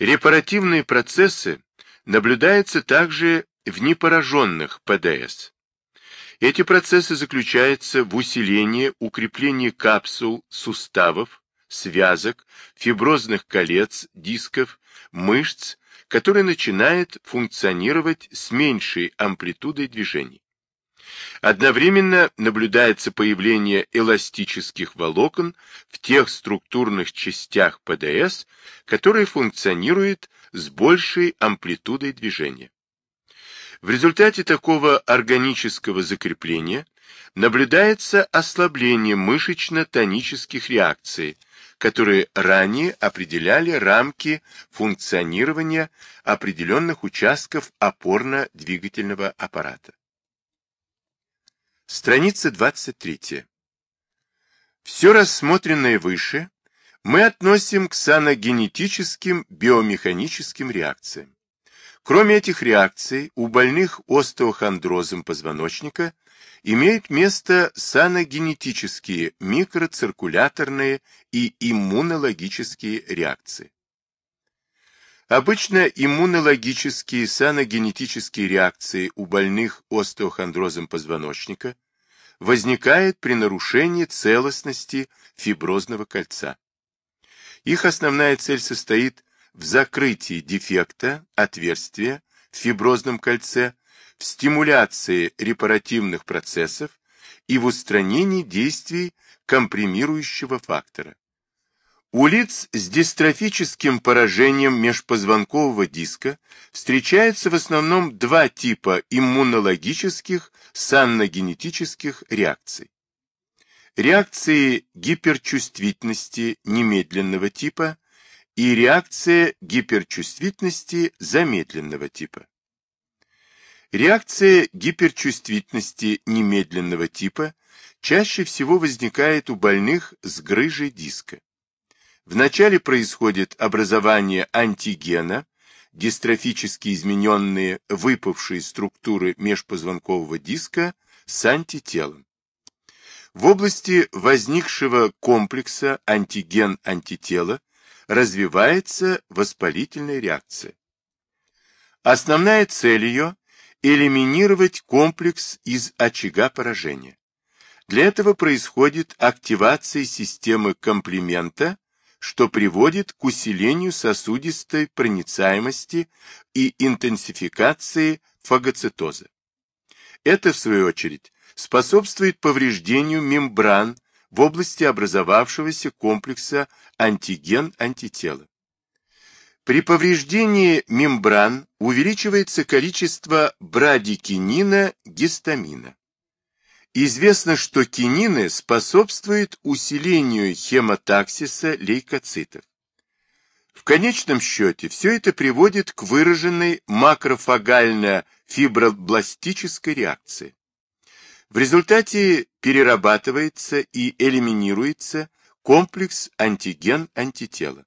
Репаративные процессы наблюдаются также в непораженных ПДС. Эти процессы заключаются в усилении, укреплении капсул, суставов, связок, фиброзных колец, дисков, мышц, которые начинают функционировать с меньшей амплитудой движений. Одновременно наблюдается появление эластических волокон в тех структурных частях ПДС, которые функционируют с большей амплитудой движения. В результате такого органического закрепления наблюдается ослабление мышечно-тонических реакций, которые ранее определяли рамки функционирования определенных участков опорно-двигательного аппарата. Страница 23. Все рассмотренное выше мы относим к саногенетическим биомеханическим реакциям. Кроме этих реакций, у больных остеохондрозом позвоночника имеют место саногенетические микроциркуляторные и иммунологические реакции. Обычно иммунологические саногенетические реакции у больных остеохондрозом позвоночника возникают при нарушении целостности фиброзного кольца. Их основная цель состоит в закрытии дефекта, отверстия в фиброзном кольце, в стимуляции репаративных процессов и в устранении действий компримирующего фактора. У лиц с дистрофическим поражением межпозвонкового диска встречается в основном два типа иммунологических санногенетических реакций. Реакции гиперчувствительности немедленного типа и реакция гиперчувствительности замедленного типа. Реакция гиперчувствительности немедленного типа чаще всего возникает у больных с грыжей диска. Вначале происходит образование антигена, дистрофически измененные выпавшие структуры межпозвонкового диска с антителом. В области возникшего комплекса антиген-антитела развивается воспалительная реакция. Основная цель ее – элиминировать комплекс из очага поражения. Для этого происходит активация системы комплимента что приводит к усилению сосудистой проницаемости и интенсификации фагоцитоза. Это, в свою очередь, способствует повреждению мембран в области образовавшегося комплекса антиген-антитела. При повреждении мембран увеличивается количество брадикинина гистамина. Известно, что кинины способствуют усилению хемотаксиса лейкоцитов. В конечном счете все это приводит к выраженной макрофагально-фибробластической реакции. В результате перерабатывается и элиминируется комплекс антиген-антитела.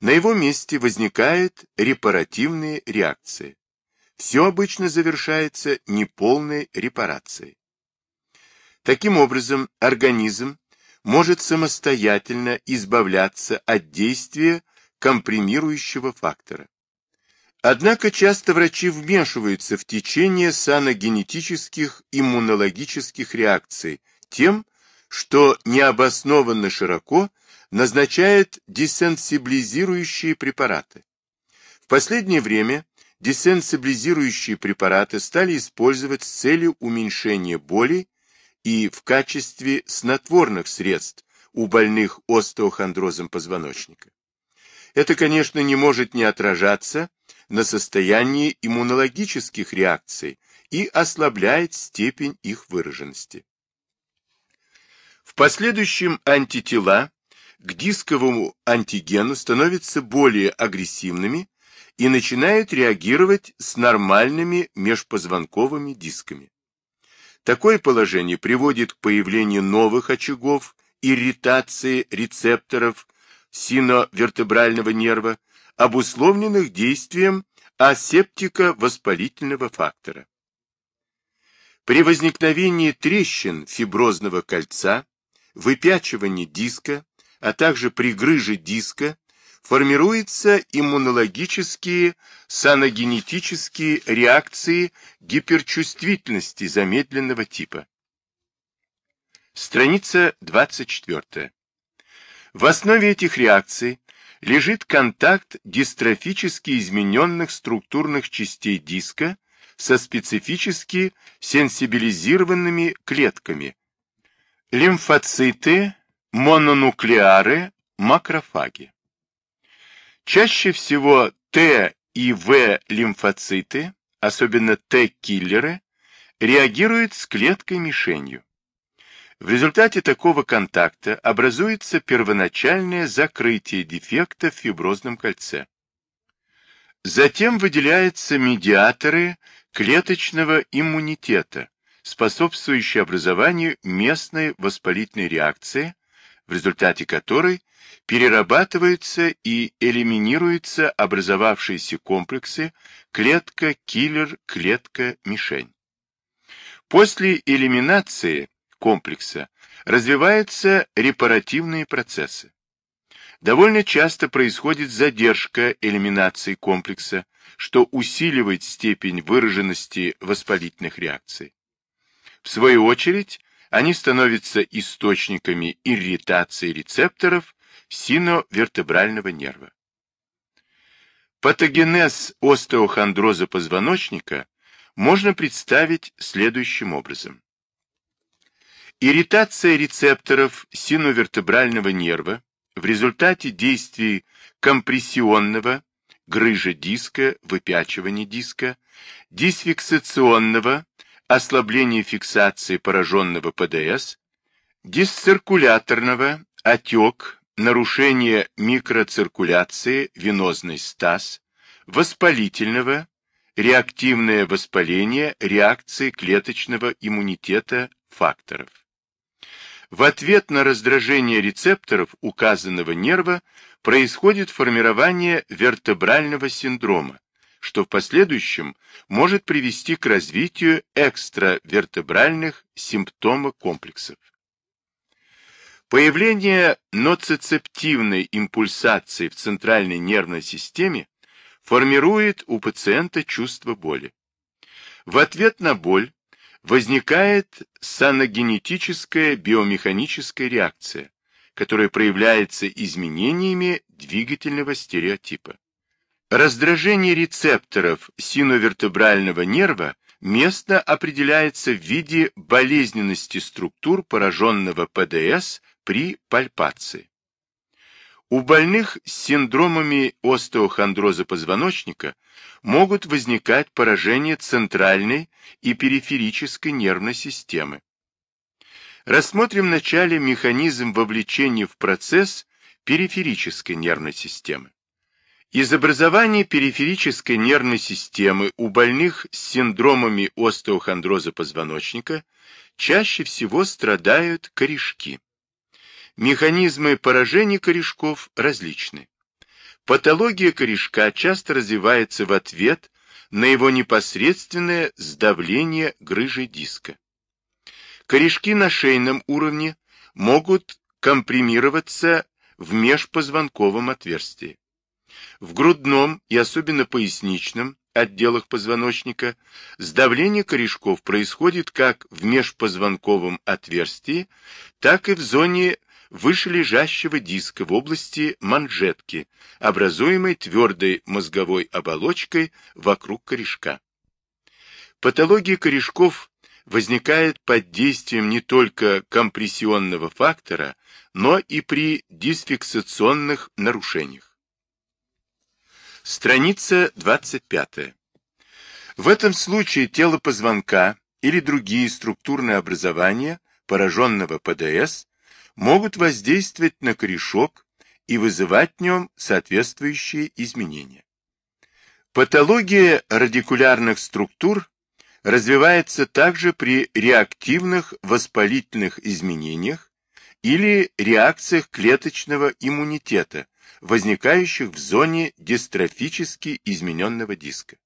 На его месте возникает репаративные реакции. Все обычно завершается неполной репарацией. Таким образом, организм может самостоятельно избавляться от действия компримирующего фактора. Однако часто врачи вмешиваются в течение саногенетических иммунологических реакций тем, что необоснованно широко назначают десенсибилизирующие препараты. В последнее время десенсибилизирующие препараты стали использовать с целью уменьшения боли и в качестве снотворных средств у больных остеохондрозом позвоночника. Это, конечно, не может не отражаться на состоянии иммунологических реакций и ослабляет степень их выраженности. В последующем антитела к дисковому антигену становятся более агрессивными и начинают реагировать с нормальными межпозвонковыми дисками. Такое положение приводит к появлению новых очагов ирритации рецепторов синовертебрального нерва, обусловленных действием асептика-воспалительного фактора. При возникновении трещин фиброзного кольца, выпячивании диска, а также при грыже диска, формируются иммунологические саногенетические реакции гиперчувствительности замедленного типа. Страница 24. В основе этих реакций лежит контакт дистрофически измененных структурных частей диска со специфически сенсибилизированными клетками. Лимфоциты, мононуклеары, макрофаги. Чаще всего Т и В лимфоциты, особенно Т-киллеры, реагируют с клеткой-мишенью. В результате такого контакта образуется первоначальное закрытие дефекта в фиброзном кольце. Затем выделяются медиаторы клеточного иммунитета, способствующие образованию местной воспалительной реакции, в результате которой перерабатываются и элиминируются образовавшиеся комплексы клетка-киллер, клетка-мишень. После элиминации комплекса развиваются репаративные процессы. Довольно часто происходит задержка элиминации комплекса, что усиливает степень выраженности воспалительных реакций. В свою очередь, они становятся источниками ирритации рецепторов синовертебрального нерва. Патогенез остеохондроза позвоночника можно представить следующим образом. Ирритация рецепторов синовертебрального нерва в результате действий компрессионного, грыжа диска, выпячивания диска, дисфиксационного, ослабления фиксации пораженного ПДС, дисциркуляторного, отек, нарушение микроциркуляции, венозный стаз, воспалительного, реактивное воспаление реакции клеточного иммунитета факторов. В ответ на раздражение рецепторов указанного нерва происходит формирование вертебрального синдрома, что в последующем может привести к развитию экстравертебральных симптомокомплексов. Появление ноцицептивной импульсации в центральной нервной системе формирует у пациента чувство боли. В ответ на боль возникает саногенетическая биомеханическая реакция, которая проявляется изменениями двигательного стереотипа. Раздражение рецепторов синовертебрального нерва место определяется в виде болезненности структур пораженного ПДС при пальпации. У больных с синдромами остеохондроза позвоночника могут возникать поражения центральной и периферической нервной системы. Рассмотрим вначале механизм вовлечения в процесс периферической нервной системы. Из образования периферической нервной системы у больных с синдромами остеохондроза позвоночника чаще всего страдают корешки. Механизмы поражения корешков различны. Патология корешка часто развивается в ответ на его непосредственное сдавление грыжи диска. Корешки на шейном уровне могут компримироваться в межпозвонковом отверстии. В грудном и особенно поясничном отделах позвоночника сдавление корешков происходит как в межпозвонковом отверстии, так и в зоне вышележащего диска в области манжетки, образуемой твердой мозговой оболочкой вокруг корешка. Патология корешков возникает под действием не только компрессионного фактора, но и при дисфиксационных нарушениях. Страница 25. В этом случае тело позвонка или другие структурные образования пораженного ПДС могут воздействовать на корешок и вызывать в нем соответствующие изменения. Патология радикулярных структур развивается также при реактивных воспалительных изменениях или реакциях клеточного иммунитета, возникающих в зоне дистрофически измененного диска.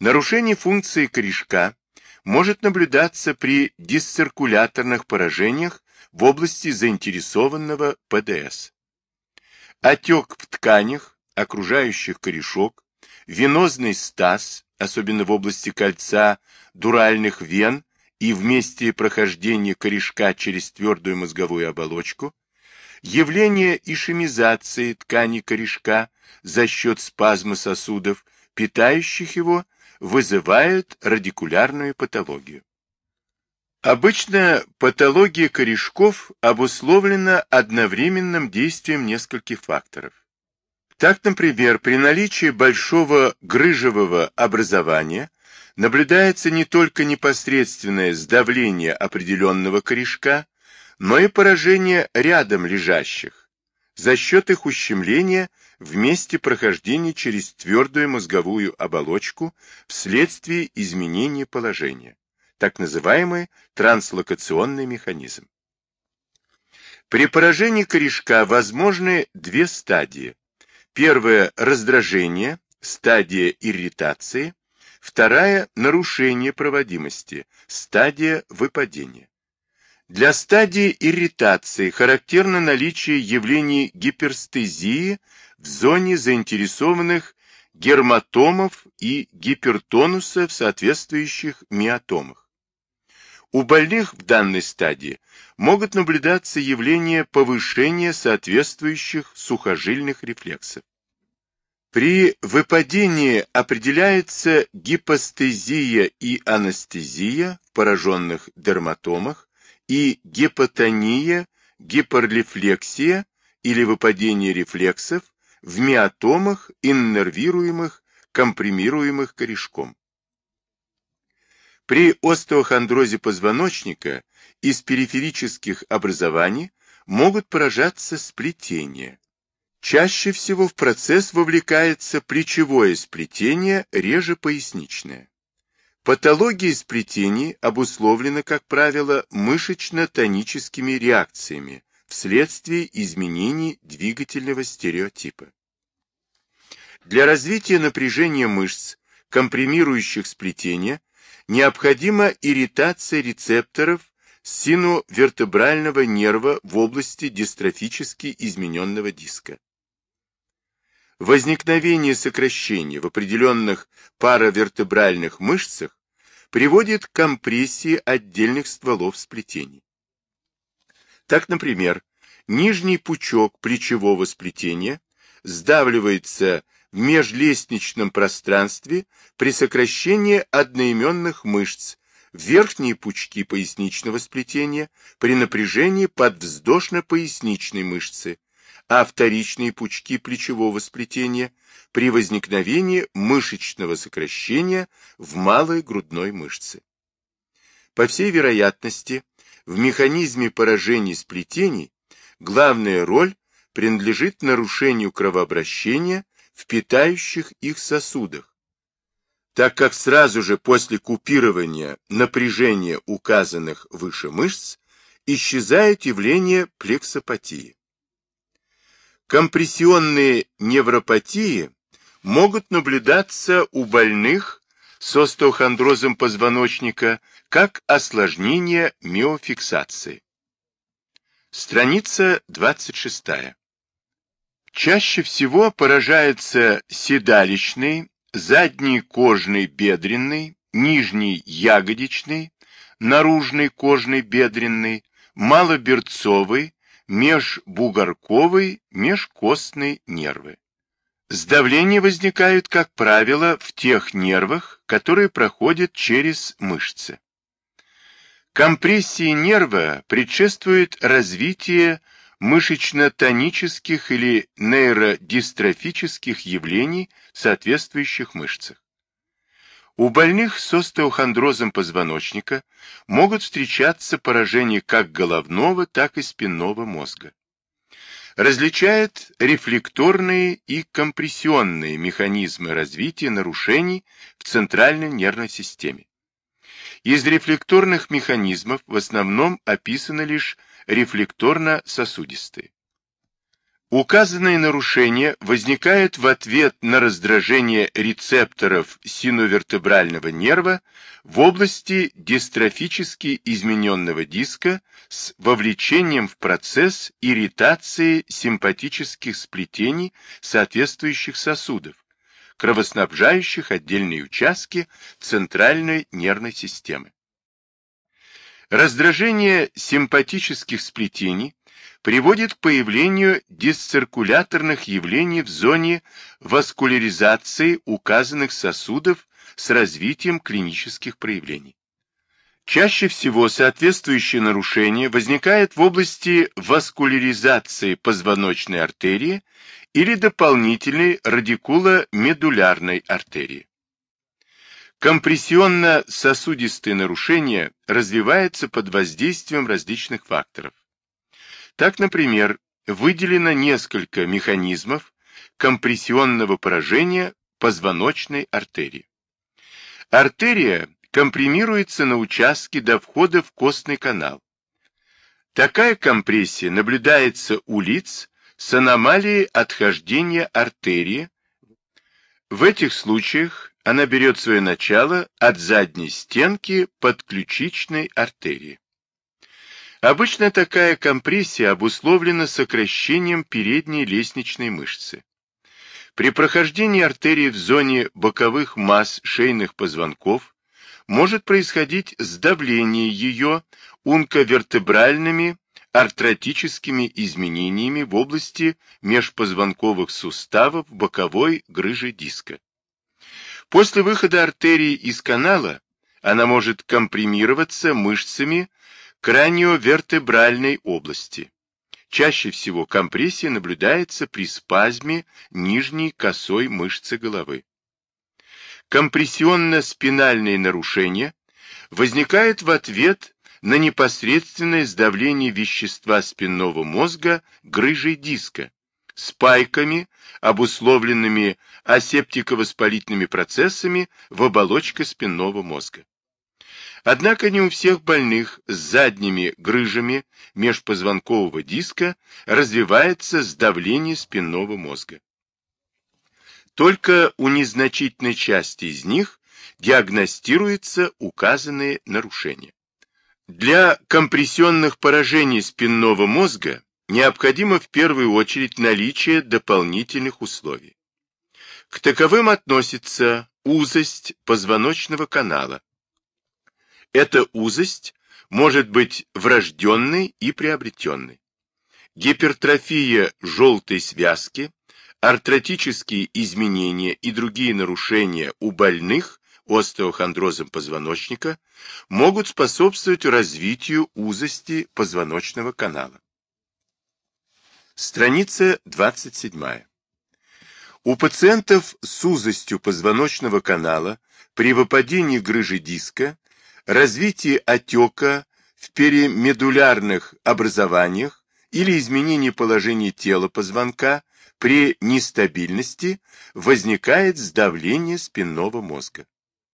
Нарушение функции корешка может наблюдаться при дисциркуляторных поражениях в области заинтересованного ПДС. отек в тканях, окружающих корешок, венозный стаз, особенно в области кольца, дуральных вен и в месте прохождения корешка через твердую мозговую оболочку, явление ишемизации ткани корешка за счет спазма сосудов, питающих его, вызывают радикулярную патологию. Обычно патология корешков обусловлена одновременным действием нескольких факторов. Так, например, при наличии большого грыжевого образования наблюдается не только непосредственное сдавление определенного корешка, но и поражение рядом лежащих за счет их ущемления в месте прохождения через твердую мозговую оболочку вследствие изменения положения, так называемый транслокационный механизм. При поражении корешка возможны две стадии. Первая – раздражение, стадия ирритации. Вторая – нарушение проводимости, стадия выпадения. Для стадии ирритации характерно наличие явлений гиперстезии в зоне заинтересованных герматомов и гипертонуса в соответствующих миотомах. У больных в данной стадии могут наблюдаться явления повышения соответствующих сухожильных рефлексов. При выпадении определяется гипостезия и анестезия в пораженных дерматомах, и гипотония, гиперлефлексия или выпадение рефлексов в миотомах, иннервируемых, компримируемых корешком. При остеохондрозе позвоночника из периферических образований могут поражаться сплетения. Чаще всего в процесс вовлекается плечевое сплетение, реже поясничное. Патология сплетений обусловлена, как правило, мышечно-тоническими реакциями вследствие изменений двигательного стереотипа. Для развития напряжения мышц, компримирующих сплетения, необходима ирритация рецепторов синовертебрального нерва в области дистрофически измененного диска. Возникновение сокращения в определенных паравертебральных мышцах приводит к компрессии отдельных стволов сплетений. Так, например, нижний пучок плечевого сплетения сдавливается в межлестничном пространстве при сокращении одноименных мышц, верхние пучки поясничного сплетения при напряжении подвздошно-поясничной мышцы, а вторичные пучки плечевого сплетения при возникновении мышечного сокращения в малой грудной мышце. По всей вероятности, в механизме поражений сплетений главная роль принадлежит нарушению кровообращения в питающих их сосудах, так как сразу же после купирования напряжения указанных выше мышц исчезает явление плексопатии. Компрессионные невропатии могут наблюдаться у больных с остеохондрозом позвоночника как осложнение миофиксации. Страница 26. Чаще всего поражается седалищный, задний кожный бедренный, нижний ягодичный, наружный кожный бедренный, малоберцовый, межбугорковый, межкостный нервы. Сдавления возникают, как правило, в тех нервах, которые проходят через мышцы. Компрессии нерва предшествует развитие мышечно-тонических или нейродистрофических явлений в соответствующих мышцах. У больных с остеохондрозом позвоночника могут встречаться поражения как головного, так и спинного мозга. Различает рефлекторные и компрессионные механизмы развития нарушений в центральной нервной системе. Из рефлекторных механизмов в основном описаны лишь рефлекторно-сосудистые. Указанные нарушения возникают в ответ на раздражение рецепторов синовертебрального нерва в области дистрофически измененного диска с вовлечением в процесс ирритации симпатических сплетений соответствующих сосудов, кровоснабжающих отдельные участки центральной нервной системы. Раздражение симпатических сплетений приводит к появлению дисциркуляторных явлений в зоне васкуляризации указанных сосудов с развитием клинических проявлений. Чаще всего соответствующее нарушение возникает в области васкуляризации позвоночной артерии или дополнительной радикуломедулярной артерии. Компрессионно-сосудистые нарушения развиваются под воздействием различных факторов. Так, например, выделено несколько механизмов компрессионного поражения позвоночной артерии. Артерия компримируется на участке до входа в костный канал. Такая компрессия наблюдается у лиц с аномалией отхождения артерии. В этих случаях она берет свое начало от задней стенки подключичной артерии. Обычно такая компрессия обусловлена сокращением передней лестничной мышцы. При прохождении артерии в зоне боковых масс шейных позвонков может происходить сдавление ее унковертебральными артротическими изменениями в области межпозвонковых суставов боковой грыжи диска. После выхода артерии из канала она может компримироваться мышцами краниовертебральной области. Чаще всего компрессия наблюдается при спазме нижней косой мышцы головы. Компрессионно-спинальные нарушения возникают в ответ на непосредственное сдавление вещества спинного мозга грыжей диска, спайками, обусловленными асептико-воспалительными процессами в оболочке спинного мозга. Однако не у всех больных с задними грыжами межпозвонкового диска развивается сдавление спинного мозга. Только у незначительной части из них диагностируются указанные нарушения. Для компрессионных поражений спинного мозга необходимо в первую очередь наличие дополнительных условий. К таковым относится узость позвоночного канала. Эта узость может быть врожденной и приобретенной. Гипертрофия желтой связки, артротические изменения и другие нарушения у больных остеохондрозом позвоночника могут способствовать развитию узости позвоночного канала. Страница 27. У пациентов с узостью позвоночного канала при выпадении грыжи диска, развитии отека в перимедулярных образованиях или изменении положения тела позвонка при нестабильности возникает сдавление спинного мозга.